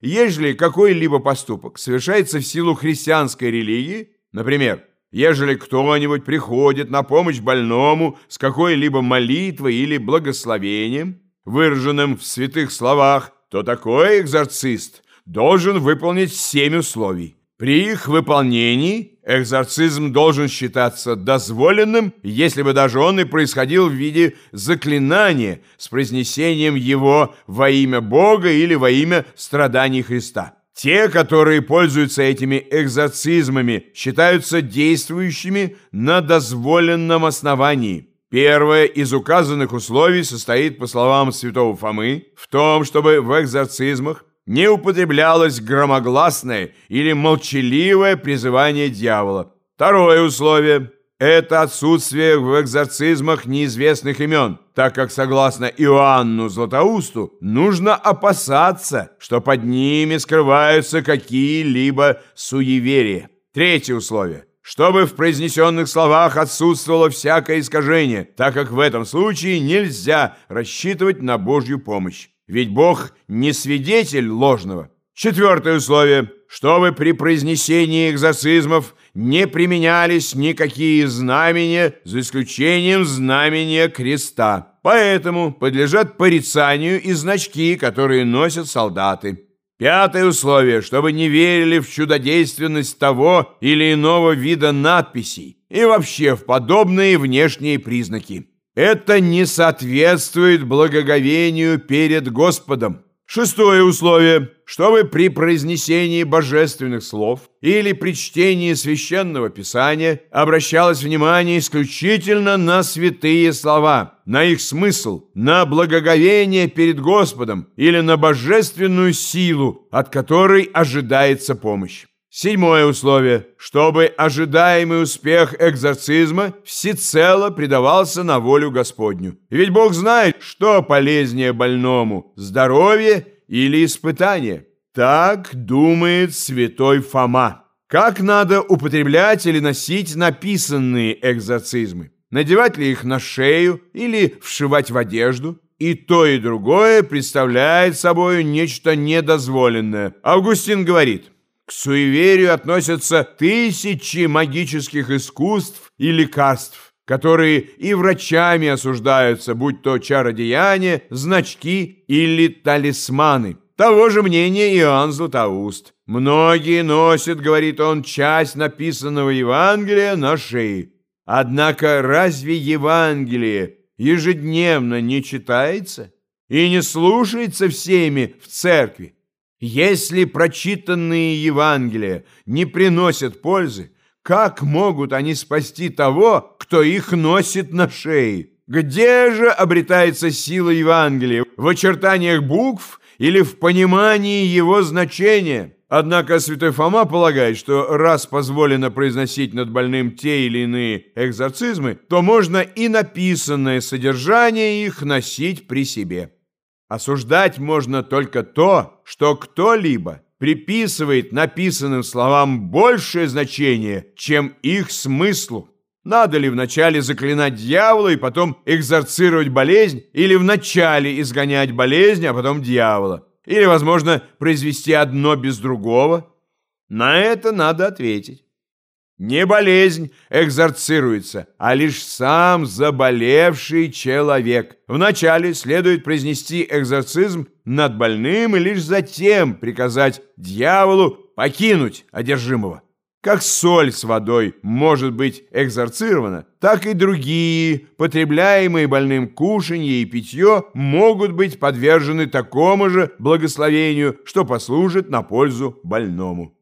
ежели какой-либо поступок совершается в силу христианской религии, например, ежели кто-нибудь приходит на помощь больному с какой-либо молитвой или благословением, выраженным в святых словах, то такой экзорцист должен выполнить семь условий. При их выполнении экзорцизм должен считаться дозволенным, если бы даже он и происходил в виде заклинания с произнесением его во имя Бога или во имя страданий Христа. Те, которые пользуются этими экзорцизмами, считаются действующими на дозволенном основании. Первое из указанных условий состоит, по словам святого Фомы, в том, чтобы в экзорцизмах не употреблялось громогласное или молчаливое призывание дьявола. Второе условие – это отсутствие в экзорцизмах неизвестных имен, так как, согласно Иоанну Златоусту, нужно опасаться, что под ними скрываются какие-либо суеверия. Третье условие – чтобы в произнесенных словах отсутствовало всякое искажение, так как в этом случае нельзя рассчитывать на Божью помощь. Ведь Бог не свидетель ложного. Четвертое условие. Чтобы при произнесении экзорцизмов не применялись никакие знамения, за исключением знамения креста. Поэтому подлежат порицанию и значки, которые носят солдаты. Пятое условие, чтобы не верили в чудодейственность того или иного вида надписей и вообще в подобные внешние признаки. Это не соответствует благоговению перед Господом. Шестое условие, чтобы при произнесении божественных слов или при чтении священного писания обращалось внимание исключительно на святые слова, на их смысл, на благоговение перед Господом или на божественную силу, от которой ожидается помощь. Седьмое условие, чтобы ожидаемый успех экзорцизма всецело предавался на волю Господню. Ведь Бог знает, что полезнее больному – здоровье или испытание. Так думает святой Фома. Как надо употреблять или носить написанные экзорцизмы? Надевать ли их на шею или вшивать в одежду? И то, и другое представляет собой нечто недозволенное. Августин говорит – к суеверию относятся тысячи магических искусств и лекарств, которые и врачами осуждаются, будь то чародеяние, значки или талисманы. Того же мнения Иоанн Златоуст. Многие носят, говорит он, часть написанного Евангелия на шее. Однако разве Евангелие ежедневно не читается и не слушается всеми в церкви? Если прочитанные Евангелия не приносят пользы, как могут они спасти того, кто их носит на шее? Где же обретается сила Евангелия? В очертаниях букв или в понимании его значения? Однако святой Фома полагает, что раз позволено произносить над больным те или иные экзорцизмы, то можно и написанное содержание их носить при себе. Осуждать можно только то, что кто-либо приписывает написанным словам большее значение, чем их смыслу. Надо ли вначале заклинать дьявола и потом экзорцировать болезнь, или вначале изгонять болезнь, а потом дьявола? Или, возможно, произвести одно без другого? На это надо ответить. Не болезнь экзорцируется, а лишь сам заболевший человек. Вначале следует произнести экзорцизм над больным и лишь затем приказать дьяволу покинуть одержимого. Как соль с водой может быть экзорцирована, так и другие, потребляемые больным кушанье и питье, могут быть подвержены такому же благословению, что послужит на пользу больному.